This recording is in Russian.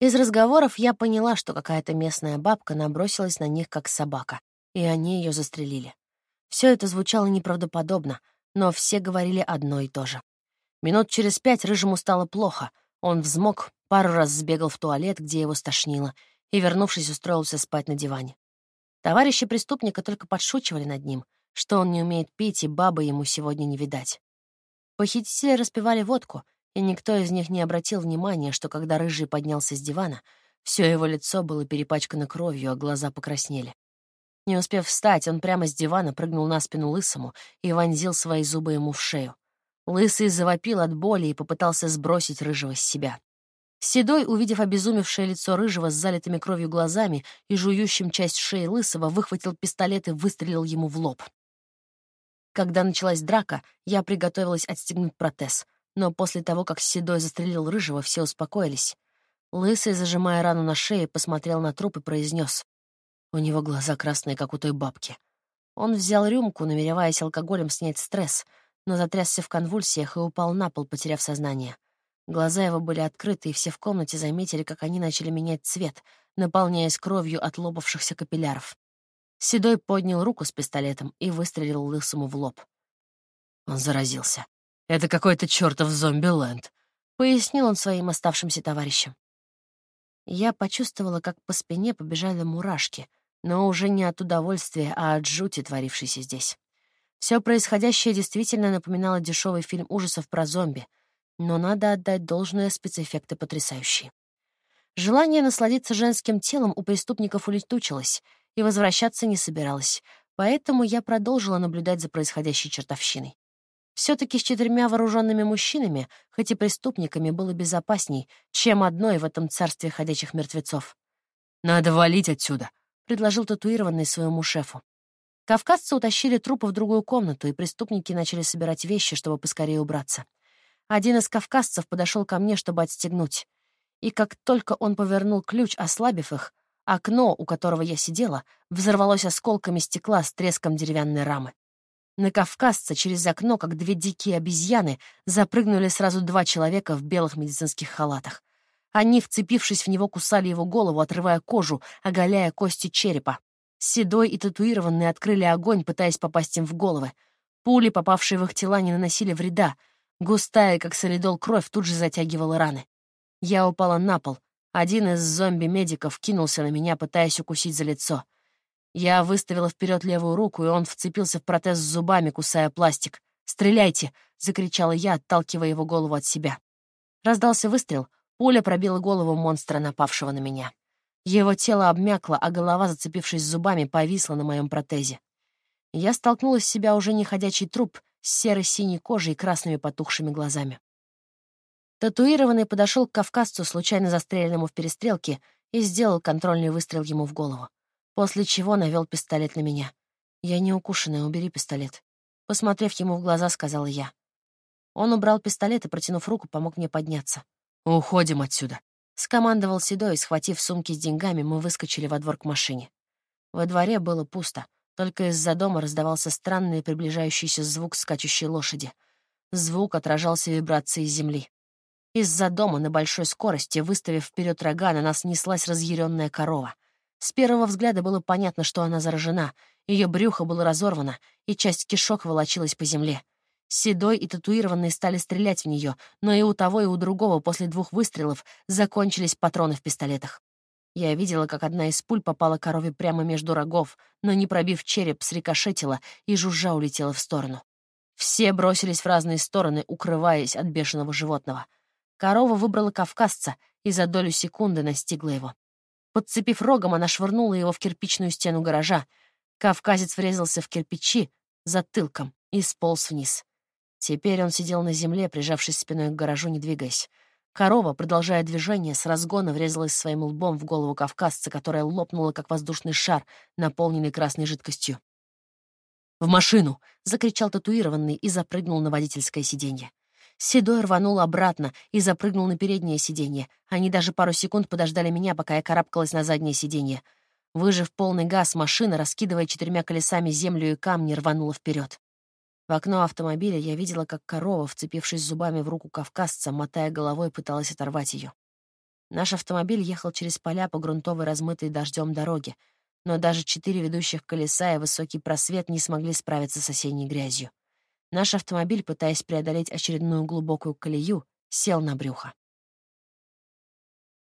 Из разговоров я поняла, что какая-то местная бабка набросилась на них как собака, и они ее застрелили. Все это звучало неправдоподобно, но все говорили одно и то же. Минут через пять Рыжему стало плохо. Он взмок, пару раз сбегал в туалет, где его стошнило, и, вернувшись, устроился спать на диване. Товарищи преступника только подшучивали над ним, что он не умеет пить, и бабы ему сегодня не видать. Похитители распивали водку, и никто из них не обратил внимания, что когда Рыжий поднялся с дивана, все его лицо было перепачкано кровью, а глаза покраснели. Не успев встать, он прямо с дивана прыгнул на спину Лысому и вонзил свои зубы ему в шею. Лысый завопил от боли и попытался сбросить Рыжего с себя. Седой, увидев обезумевшее лицо Рыжего с залитыми кровью глазами и жующим часть шеи Лысого, выхватил пистолет и выстрелил ему в лоб. Когда началась драка, я приготовилась отстегнуть протез, но после того, как Седой застрелил Рыжего, все успокоились. Лысый, зажимая рану на шее, посмотрел на труп и произнес: у него глаза красные, как у той бабки. Он взял рюмку, намереваясь алкоголем снять стресс, но затрясся в конвульсиях и упал на пол, потеряв сознание. Глаза его были открыты, и все в комнате заметили, как они начали менять цвет, наполняясь кровью от лопавшихся капилляров. Седой поднял руку с пистолетом и выстрелил лысому в лоб. Он заразился. «Это какой-то чертов зомби-ленд», — пояснил он своим оставшимся товарищам. Я почувствовала, как по спине побежали мурашки — но уже не от удовольствия, а от жути, творившейся здесь. Все происходящее действительно напоминало дешевый фильм ужасов про зомби, но надо отдать должное спецэффекты потрясающие. Желание насладиться женским телом у преступников улетучилось и возвращаться не собиралась, поэтому я продолжила наблюдать за происходящей чертовщиной. Все-таки с четырьмя вооруженными мужчинами, хоть и преступниками, было безопасней, чем одной в этом царстве ходячих мертвецов. «Надо валить отсюда», предложил татуированный своему шефу. Кавказцы утащили трупы в другую комнату, и преступники начали собирать вещи, чтобы поскорее убраться. Один из кавказцев подошел ко мне, чтобы отстегнуть. И как только он повернул ключ, ослабив их, окно, у которого я сидела, взорвалось осколками стекла с треском деревянной рамы. На кавказца через окно, как две дикие обезьяны, запрыгнули сразу два человека в белых медицинских халатах. Они, вцепившись в него, кусали его голову, отрывая кожу, оголяя кости черепа. Седой и татуированные открыли огонь, пытаясь попасть им в головы. Пули, попавшие в их тела, не наносили вреда. Густая, как солидол, кровь тут же затягивала раны. Я упала на пол. Один из зомби-медиков кинулся на меня, пытаясь укусить за лицо. Я выставила вперед левую руку, и он вцепился в протез зубами, кусая пластик. «Стреляйте!» — закричала я, отталкивая его голову от себя. Раздался выстрел — Пуля пробила голову монстра, напавшего на меня. Его тело обмякло, а голова, зацепившись зубами, повисла на моем протезе. Я столкнулась с себя уже не ходячий труп с серо-синей кожей и красными потухшими глазами. Татуированный подошел к кавказцу, случайно застреленному в перестрелке, и сделал контрольный выстрел ему в голову, после чего навел пистолет на меня. «Я не укушенная, убери пистолет». Посмотрев ему в глаза, сказала я. Он убрал пистолет и, протянув руку, помог мне подняться. «Уходим отсюда», — скомандовал Седой, схватив сумки с деньгами, мы выскочили во двор к машине. Во дворе было пусто, только из-за дома раздавался странный приближающийся звук скачущей лошади. Звук отражался вибрацией земли. Из-за дома на большой скорости, выставив вперед рога, на нас неслась разъяренная корова. С первого взгляда было понятно, что она заражена, ее брюхо было разорвано, и часть кишок волочилась по земле. Седой и татуированный стали стрелять в нее, но и у того, и у другого после двух выстрелов закончились патроны в пистолетах. Я видела, как одна из пуль попала корове прямо между рогов, но, не пробив череп, срикошетила и жужжа улетела в сторону. Все бросились в разные стороны, укрываясь от бешеного животного. Корова выбрала кавказца и за долю секунды настигла его. Подцепив рогом, она швырнула его в кирпичную стену гаража. Кавказец врезался в кирпичи затылком и сполз вниз. Теперь он сидел на земле, прижавшись спиной к гаражу, не двигаясь. Корова, продолжая движение, с разгона врезалась своим лбом в голову кавказца, которая лопнула, как воздушный шар, наполненный красной жидкостью. «В машину!» — закричал татуированный и запрыгнул на водительское сиденье. Седой рванул обратно и запрыгнул на переднее сиденье. Они даже пару секунд подождали меня, пока я карабкалась на заднее сиденье. Выжив полный газ, машина, раскидывая четырьмя колесами землю и камни, рванула вперед. В окно автомобиля я видела, как корова, вцепившись зубами в руку кавказца, мотая головой, пыталась оторвать ее. Наш автомобиль ехал через поля по грунтовой размытой дождем дороге, но даже четыре ведущих колеса и высокий просвет не смогли справиться с осенней грязью. Наш автомобиль, пытаясь преодолеть очередную глубокую колею, сел на брюхо.